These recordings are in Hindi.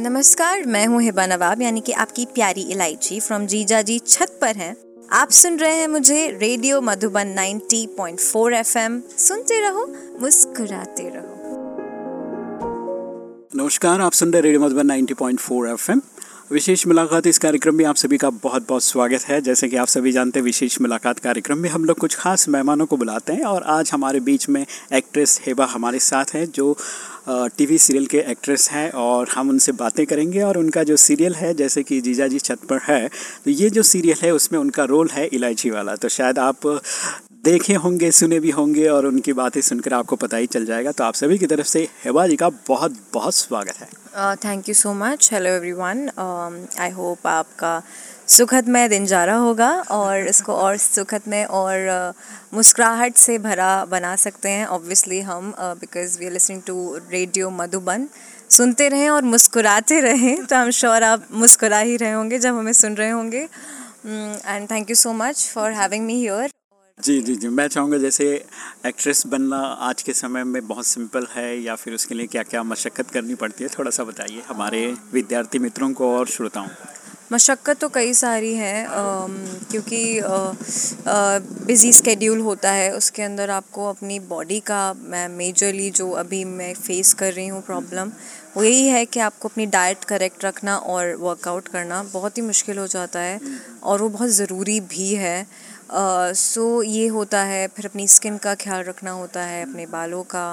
नमस्कार, मैं हूँ हिबा नवाब, यानी कि आपकी प्यारी इलायची फ्रॉम जीजा जी छत पर हैं। आप सुन रहे हैं मुझे रेडियो मधुबन 90.4 एफएम। सुनते रहो, मुस्कुराते रहो। नमस्कार, आप सुन रहे रेडियो मधुबन 90.4 एफएम। विशेष मुलाकात इस कार्यक्रम में आप सभी का बहुत बहुत स्वागत है। जैसे कि आप सभी जानते हैं, विशेष मुलाकात कार्यक्रम में हम लोग कुछ खास मेहमानों को बुलाते हैं और आज हमारे बीच में एक्ट्रेस हेबा हमारे साथ हैं, जो टीवी सीरियल के एक्ट्रेस हैं और हम उनसे बातें करेंगे और उनका जो सीरियल है, जैसे कि जीजा जी छत पर है तो ये जो सीरियल है उसमें उनका रोल है इलायची वाला। तो शायद आप देखे होंगे, सुने भी होंगे और उनकी बातें सुनकर आपको पता ही चल जाएगा। तो आप सभी की तरफ़ से हेबा जी का बहुत बहुत स्वागत है। Thank you so much hello everyone I hope आपका सुखद में दिन जा रहा होगा और इसको और सुखद में और uh, मुस्कुराहट से भरा बना सकते हैं ऑब्वियसली हम because we are listening to radio Madhuban सुनते रहें और मुस्कुराते रहें तो आई एम श्योर आप मुस्कुरा ही रहे होंगे जब हमें सुन रहे होंगे। And thank you so much for having me here जी जी जी। मैं चाहूँगा जैसे एक्ट्रेस बनना आज के समय में बहुत सिंपल है या फिर उसके लिए क्या क्या मशक्क़त करनी पड़ती है, थोड़ा सा बताइए हमारे विद्यार्थी मित्रों को और श्रोताओं मशक्क़त तो कई सारी है क्योंकि बिज़ी स्केड्यूल होता है, उसके अंदर आपको अपनी बॉडी का, मैं मेजरली जो अभी मैं फ़ेस कर रही हूँ प्रॉब्लम वो यही है कि आपको अपनी डाइट करेक्ट रखना और वर्कआउट करना बहुत ही मुश्किल हो जाता है और वो बहुत ज़रूरी भी है। सो ये होता है, फिर अपनी स्किन का ख्याल रखना होता है, अपने बालों का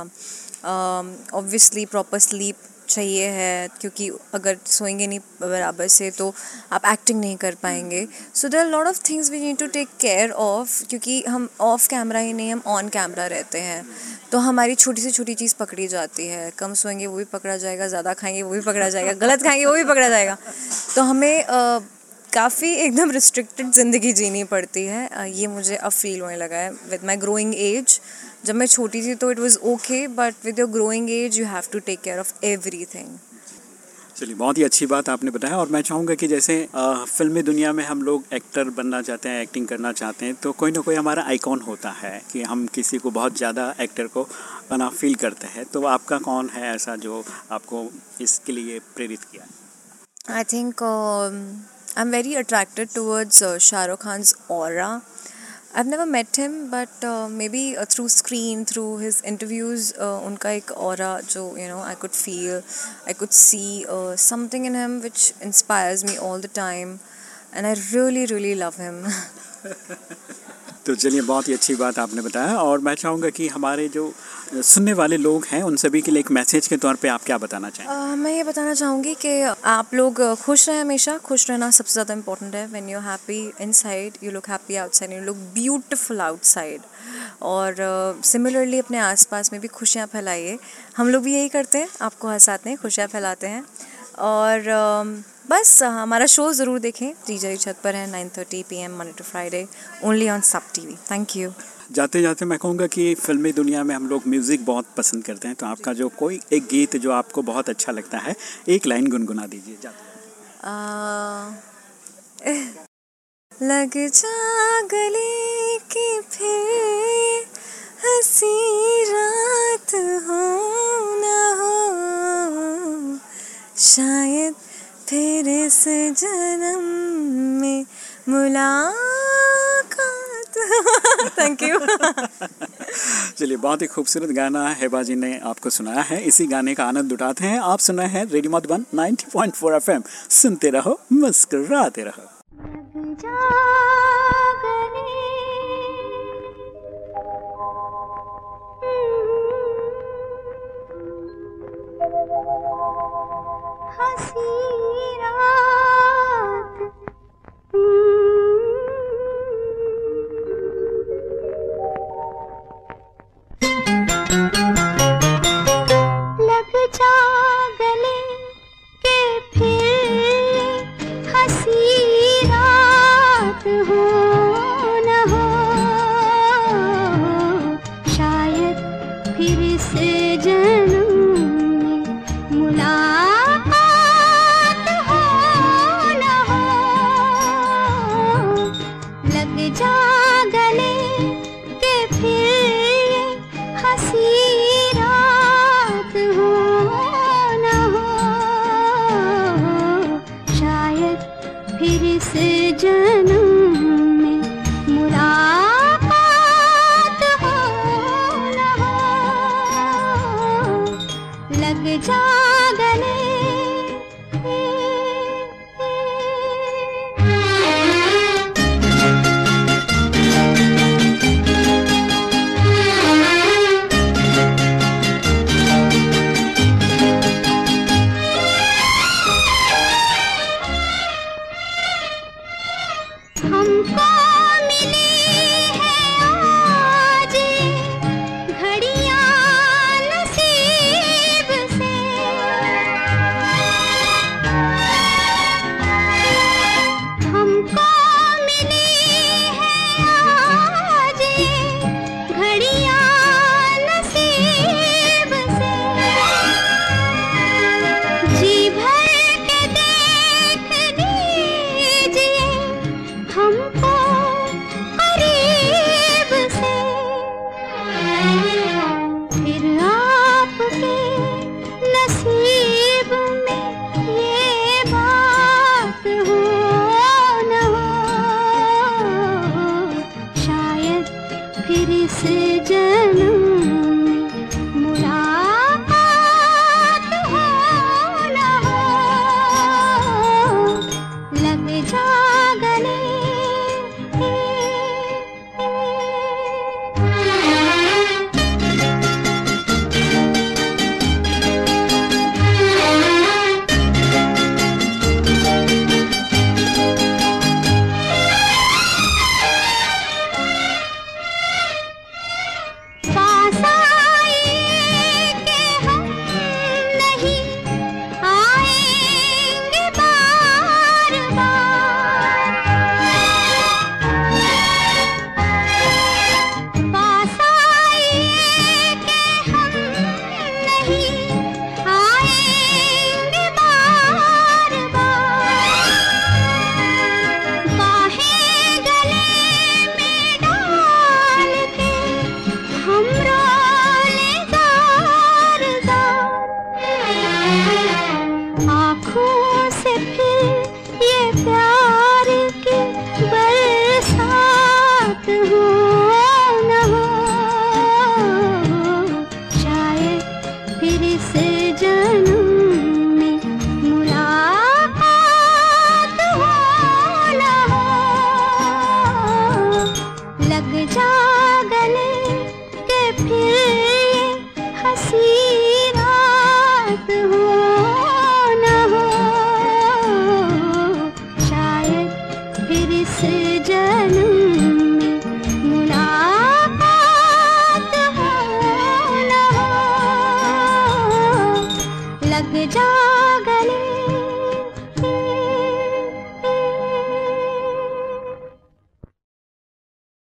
ऑब्वियसली प्रॉपर स्लीप चाहिए है, क्योंकि अगर सोएँगे नहीं बराबर से तो आप एक्टिंग नहीं कर पाएँगे। So there lot of things we need to take care of क्योंकि हम ऑफ़ कैमरा ही नहीं, हम ऑन कैमरा रहते हैं। तो हमारी छोटी से छोटी चीज़ पकड़ी जाती है। कम सोएँगे, वो भी पकड़ा जाएगा, ज़्यादा खाएँगे, वो भी पकड़ा जाएगा, गलत खाएँगे, वो भी पकड़ा जाएगा। तो हमें काफ़ी एकदम रिस्ट्रिक्टेड ज़िंदगी जीनी पड़ती है। ये मुझे अब फील होने लगा है विद माई ग्रोइंग एज जब मैं छोटी थी तो it was okay but with your growing age you have to take care of everything चलिए बहुत ही अच्छी बात आपने बताया और मैं चाहूँगा कि जैसे आ, फिल्मी दुनिया में हम लोग एक्टर बनना चाहते हैं एक्टिंग करना चाहते हैं तो कोई ना कोई हमारा आइकॉन होता है कि हम किसी को बहुत ज़्यादा एक्टर को बना फील करते हैं। तो आपका कौन है ऐसा जो आपको इसके लिए प्रेरित किया? I think I am very attracted towards Shahrukh Khan's aura. I've never met him, but uh, maybe uh, through screen, through his interviews, uh, unka ek aura jo you know I could feel, I could see uh, something in him which inspires me all the time, and I really really love him. तो चलिए बहुत ही अच्छी बात आपने बताया। और मैं चाहूँगा कि हमारे जो सुनने वाले लोग हैं उन सभी के लिए एक मैसेज के तौर पे आप क्या बताना चाहेंगे? मैं ये बताना चाहूँगी कि आप लोग खुश रहें हमेशा। खुश रहना सबसे ज़्यादा इंपॉर्टेंट है। When you happy inside you look happy outside you look beautiful outside और सिमिलरली uh, अपने आसपास में भी खुशियाँ फैलाइए। हम लोग भी यही करते हैं। आपको हंसाते हैं खुशियाँ फैलाते हैं। और बस हमारा शो ज़रूर देखें। जी छत पर है nine thirty P M Monday to Friday only on SAB T V thank you जाते जाते मैं कहूँगा कि फिल्मी दुनिया में हम लोग म्यूज़िक बहुत पसंद करते हैं तो आपका जो कोई एक गीत जो आपको बहुत अच्छा लगता है एक लाइन गुनगुना दीजिए। जाते लग जा गले की फिर जन्म में मुला थैंक यू चलिए बहुत ही खूबसूरत गाना हेबा जी ने आपको सुनाया है। इसी गाने का आनंद उठाते हैं। आप सुना है रेडियो मधुबन 90.4 एफएम। सुनते रहो मुस्कुराते रहो। जन्म ग